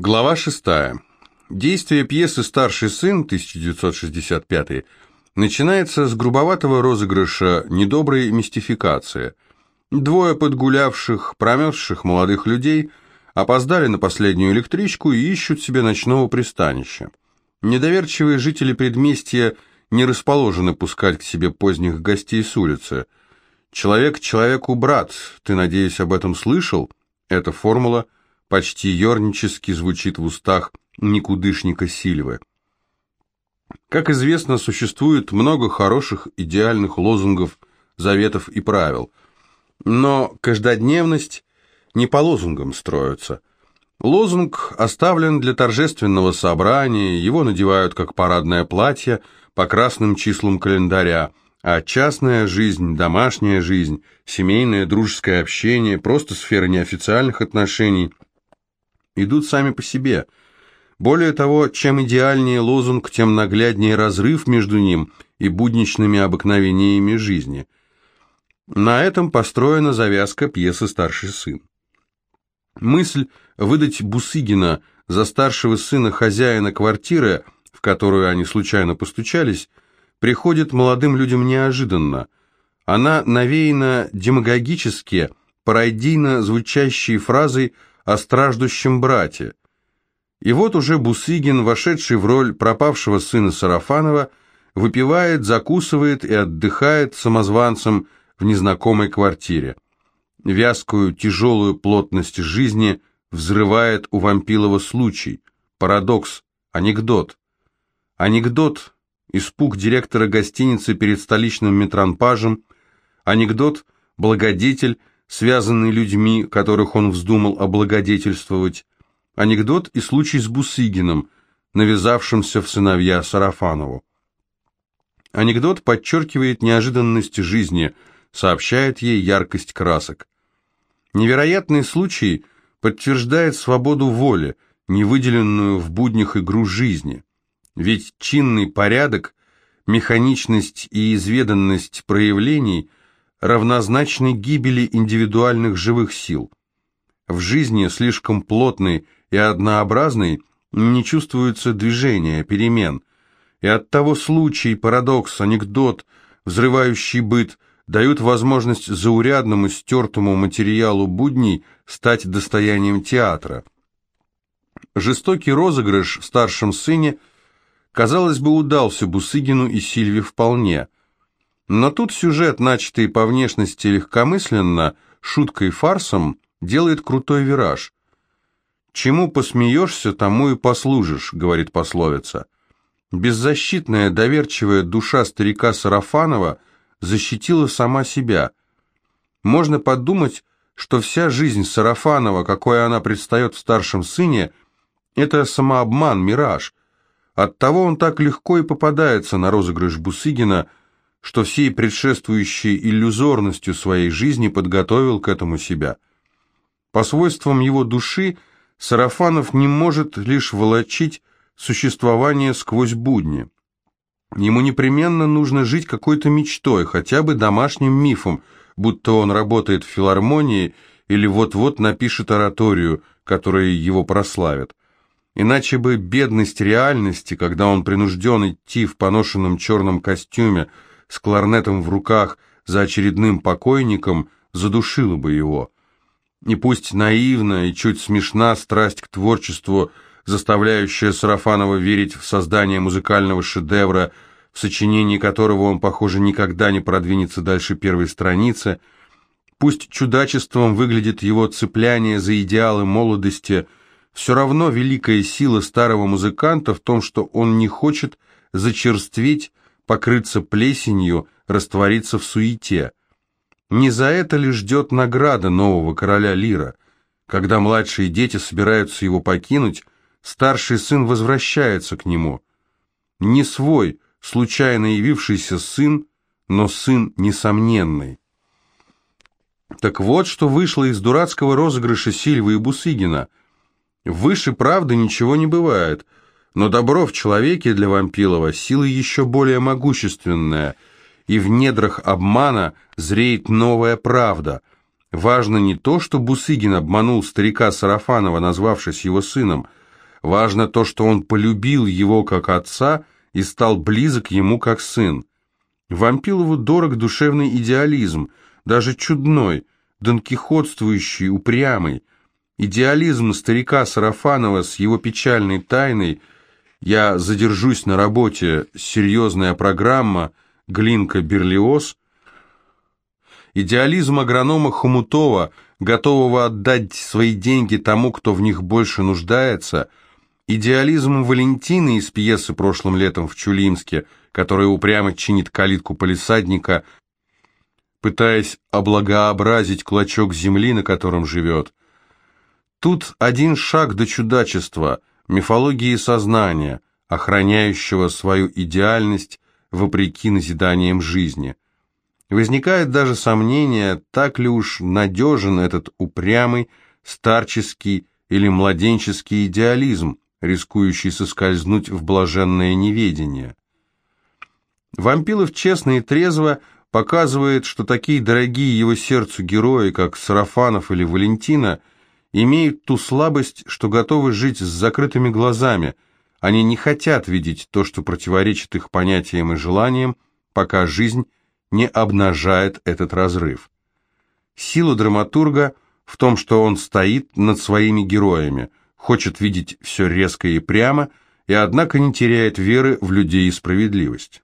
Глава 6. Действие пьесы «Старший сын» 1965 начинается с грубоватого розыгрыша недоброй мистификации. Двое подгулявших, промерзших молодых людей опоздали на последнюю электричку и ищут себе ночного пристанища. Недоверчивые жители предместья не расположены пускать к себе поздних гостей с улицы. «Человек человеку брат, ты, надеюсь, об этом слышал?» Эта формула – почти ернически звучит в устах никудышника Сильвы. Как известно, существует много хороших идеальных лозунгов, заветов и правил. Но каждодневность не по лозунгам строится. Лозунг оставлен для торжественного собрания, его надевают как парадное платье по красным числам календаря, а частная жизнь, домашняя жизнь, семейное дружеское общение, просто сфера неофициальных отношений – идут сами по себе. Более того, чем идеальнее лозунг, тем нагляднее разрыв между ним и будничными обыкновениями жизни. На этом построена завязка пьесы «Старший сын». Мысль выдать Бусыгина за старшего сына хозяина квартиры, в которую они случайно постучались, приходит молодым людям неожиданно. Она навеяна демагогически, пародийно звучащей фразой о страждущем брате. И вот уже Бусыгин, вошедший в роль пропавшего сына Сарафанова, выпивает, закусывает и отдыхает самозванцем в незнакомой квартире. Вязкую, тяжелую плотность жизни взрывает у Вампилова случай, парадокс, анекдот. Анекдот – испуг директора гостиницы перед столичным метранпажем, анекдот – благодетель, связанный людьми, которых он вздумал облагодетельствовать, анекдот и случай с Бусыгиным, навязавшимся в сыновья Сарафанову. Анекдот подчеркивает неожиданность жизни, сообщает ей яркость красок. Невероятный случай подтверждает свободу воли, невыделенную в буднях игру жизни. Ведь чинный порядок, механичность и изведанность проявлений – равнозначны гибели индивидуальных живых сил. В жизни слишком плотной и однообразной не чувствуется движения, перемен, и оттого случай, парадокс, анекдот, взрывающий быт дают возможность заурядному, стертому материалу будней стать достоянием театра. Жестокий розыгрыш в старшем сыне, казалось бы, удался Бусыгину и Сильве вполне – но тут сюжет, начатый по внешности легкомысленно, шуткой фарсом, делает крутой вираж. «Чему посмеешься, тому и послужишь», — говорит пословица. Беззащитная, доверчивая душа старика Сарафанова защитила сама себя. Можно подумать, что вся жизнь Сарафанова, какой она предстает в старшем сыне, это самообман, мираж. Оттого он так легко и попадается на розыгрыш Бусыгина – что всей предшествующей иллюзорностью своей жизни подготовил к этому себя. По свойствам его души Сарафанов не может лишь волочить существование сквозь будни. Ему непременно нужно жить какой-то мечтой, хотя бы домашним мифом, будто он работает в филармонии или вот-вот напишет ораторию, которая его прославит. Иначе бы бедность реальности, когда он принужден идти в поношенном черном костюме, с кларнетом в руках за очередным покойником задушила бы его. И пусть наивна и чуть смешна страсть к творчеству, заставляющая Сарафанова верить в создание музыкального шедевра, в сочинении которого он, похоже, никогда не продвинется дальше первой страницы, пусть чудачеством выглядит его цепляние за идеалы молодости, все равно великая сила старого музыканта в том, что он не хочет зачерстветь покрыться плесенью, раствориться в суете. Не за это ли ждет награда нового короля Лира? Когда младшие дети собираются его покинуть, старший сын возвращается к нему. Не свой, случайно явившийся сын, но сын несомненный. Так вот, что вышло из дурацкого розыгрыша Сильвы и Бусыгина. Выше правды ничего не бывает – но добро в человеке для Вампилова сила еще более могущественная, и в недрах обмана зреет новая правда. Важно не то, что Бусыгин обманул старика Сарафанова, назвавшись его сыном, Важно то, что он полюбил его как отца и стал близок ему как сын. Вампилову дорог душевный идеализм, даже чудной, донкихотствующий, упрямый. Идеализм старика Сарафанова с его печальной тайной «Я задержусь на работе, серьезная программа», Глинка Берлиоз, идеализм агронома Хомутова, готового отдать свои деньги тому, кто в них больше нуждается, идеализм Валентины из пьесы прошлым летом в Чулимске, которая упрямо чинит калитку полисадника, пытаясь облагообразить клочок земли, на котором живет. Тут один шаг до чудачества, мифологии сознания, охраняющего свою идеальность вопреки назиданиям жизни. Возникает даже сомнение, так ли уж надежен этот упрямый, старческий или младенческий идеализм, рискующий соскользнуть в блаженное неведение. Вампилов честно и трезво показывает, что такие дорогие его сердцу герои, как Сарафанов или Валентина, имеют ту слабость, что готовы жить с закрытыми глазами – они не хотят видеть то, что противоречит их понятиям и желаниям, пока жизнь не обнажает этот разрыв. Сила драматурга в том, что он стоит над своими героями, хочет видеть все резко и прямо, и однако не теряет веры в людей и справедливость.